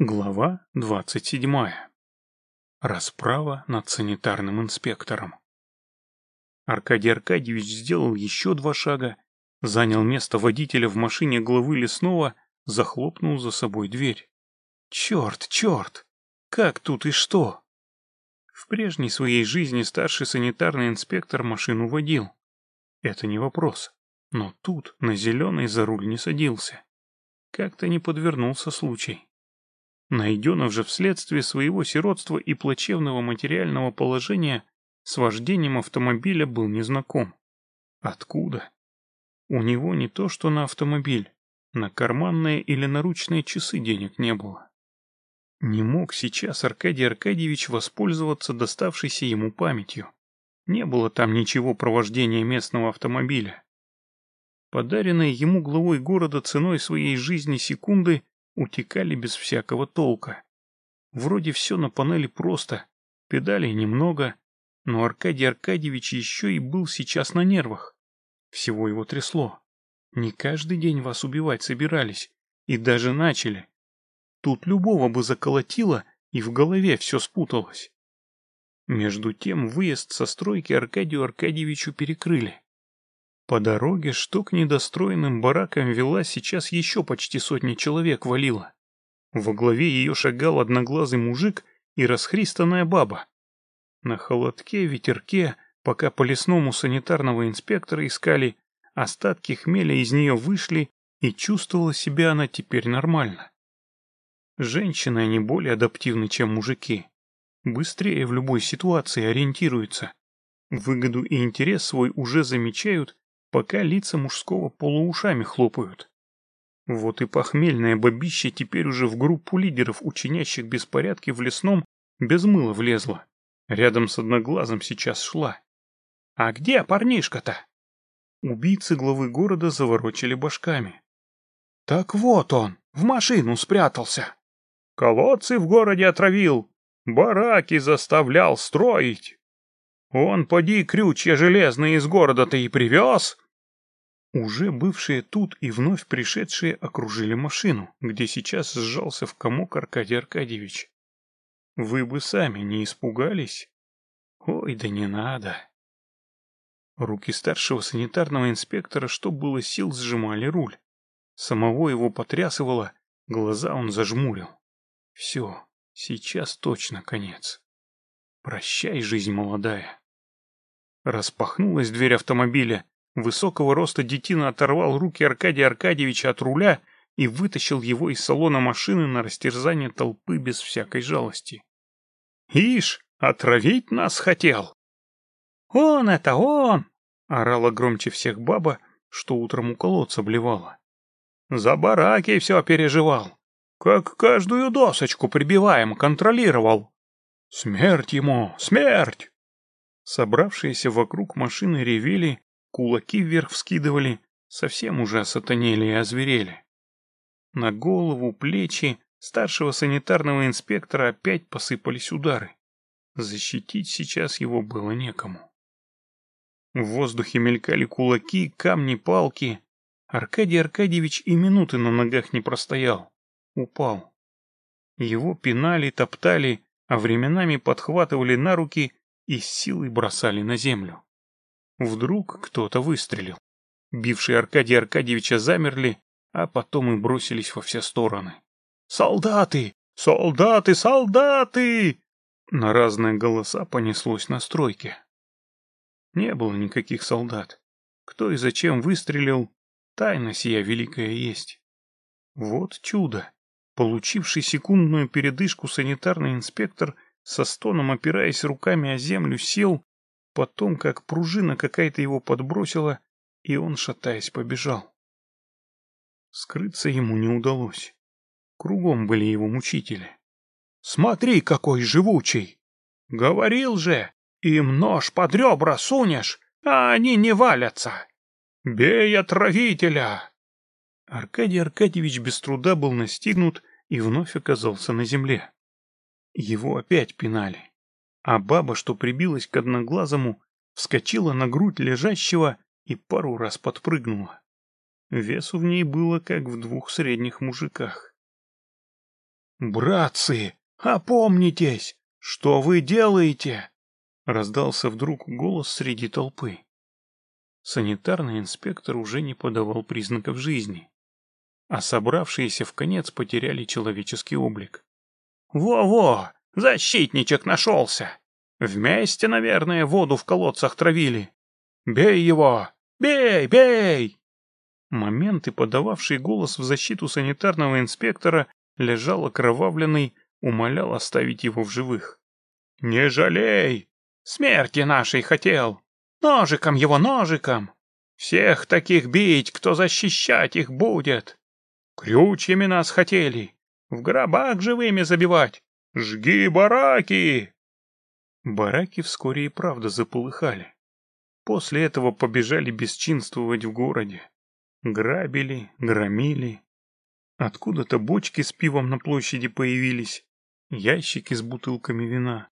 Глава двадцать седьмая. Расправа над санитарным инспектором. Аркадий Аркадьевич сделал еще два шага, занял место водителя в машине главы лесного, захлопнул за собой дверь. Черт, черт! Как тут и что? В прежней своей жизни старший санитарный инспектор машину водил. Это не вопрос. Но тут на зеленый за руль не садился. Как-то не подвернулся случай. Найденов же вследствие своего сиротства и плачевного материального положения с вождением автомобиля был незнаком. Откуда? У него не то что на автомобиль, на карманные или наручные часы денег не было. Не мог сейчас Аркадий Аркадьевич воспользоваться доставшейся ему памятью. Не было там ничего про вождение местного автомобиля. Подаренные ему главой города ценой своей жизни секунды утекали без всякого толка. Вроде все на панели просто, педалей немного, но Аркадий Аркадьевич еще и был сейчас на нервах. Всего его трясло. Не каждый день вас убивать собирались, и даже начали. Тут любого бы заколотило, и в голове все спуталось. Между тем выезд со стройки Аркадию Аркадьевичу перекрыли. По дороге, что к недостроенным баракам вела, сейчас еще почти сотни человек валила. Во главе ее шагал одноглазый мужик и расхристанная баба. На холодке, ветерке, пока по лесному санитарного инспектора искали, остатки хмеля из нее вышли, и чувствовала себя она теперь нормально. Женщины, они более адаптивны, чем мужики. Быстрее в любой ситуации ориентируются. Выгоду и интерес свой уже замечают пока лица мужского полуушами хлопают. Вот и похмельное бабище теперь уже в группу лидеров, учинящих беспорядки в лесном, без мыла влезла. Рядом с одноглазым сейчас шла. «А где парнишка-то?» Убийцы главы города заворочили башками. «Так вот он, в машину спрятался. Колодцы в городе отравил, бараки заставлял строить. Он, поди, крючья железные из города-то и привез. Уже бывшие тут и вновь пришедшие окружили машину, где сейчас сжался в комок Аркадий Аркадьевич. Вы бы сами не испугались? Ой, да не надо. Руки старшего санитарного инспектора, что было сил, сжимали руль. Самого его потрясывало, глаза он зажмурил. Все, сейчас точно конец. Прощай, жизнь молодая. Распахнулась дверь автомобиля. Высокого роста детина оторвал руки Аркадия Аркадьевича от руля и вытащил его из салона машины на растерзание толпы без всякой жалости. «Ишь, отравить нас хотел!» «Он это он!» — орала громче всех баба, что утром у колодца блевала. «За бараки все переживал, как каждую досочку прибиваем, контролировал. Смерть ему, смерть!» Собравшиеся вокруг машины ревели, кулаки вверх вскидывали, совсем уже осатанели и озверели. На голову, плечи старшего санитарного инспектора опять посыпались удары. Защитить сейчас его было некому. В воздухе мелькали кулаки, камни, палки. Аркадий Аркадьевич и минуты на ногах не простоял. Упал. Его пинали, топтали, а временами подхватывали на руки и силой бросали на землю. Вдруг кто-то выстрелил. Бившие Аркадия Аркадьевича замерли, а потом и бросились во все стороны. «Солдаты! Солдаты! Солдаты!» На разные голоса понеслось на стройке. Не было никаких солдат. Кто и зачем выстрелил, тайна сия великая есть. Вот чудо. Получивший секундную передышку санитарный инспектор, со стоном опираясь руками о землю, сел, потом как пружина какая-то его подбросила, и он, шатаясь, побежал. Скрыться ему не удалось. Кругом были его мучители. «Смотри, какой живучий! Говорил же, им нож под ребра сунешь, а они не валятся! Бей отравителя!» Аркадий Аркадьевич без труда был настигнут и вновь оказался на земле. Его опять пинали, а баба, что прибилась к одноглазому, вскочила на грудь лежащего и пару раз подпрыгнула. Весу в ней было, как в двух средних мужиках. «Братцы, опомнитесь! Что вы делаете?» Раздался вдруг голос среди толпы. Санитарный инспектор уже не подавал признаков жизни, а собравшиеся в конец потеряли человеческий облик. «Во-во! Защитничек нашелся! Вместе, наверное, воду в колодцах травили! Бей его! Бей, бей!» Момент и подававший голос в защиту санитарного инспектора лежал окровавленный, умолял оставить его в живых. «Не жалей! Смерти нашей хотел! Ножиком его, ножиком! Всех таких бить, кто защищать их будет! Крючьями нас хотели, в гробах живыми забивать! Жги бараки!» Бараки вскоре и правда заполыхали. После этого побежали бесчинствовать в городе. Грабили, громили. Откуда-то бочки с пивом на площади появились, ящики с бутылками вина.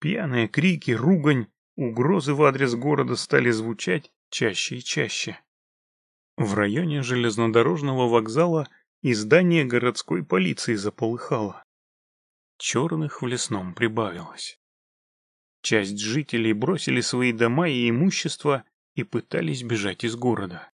Пьяные крики, ругань, угрозы в адрес города стали звучать чаще и чаще. В районе железнодорожного вокзала и здание городской полиции заполыхало. Черных в лесном прибавилось. Часть жителей бросили свои дома и имущество и пытались бежать из города.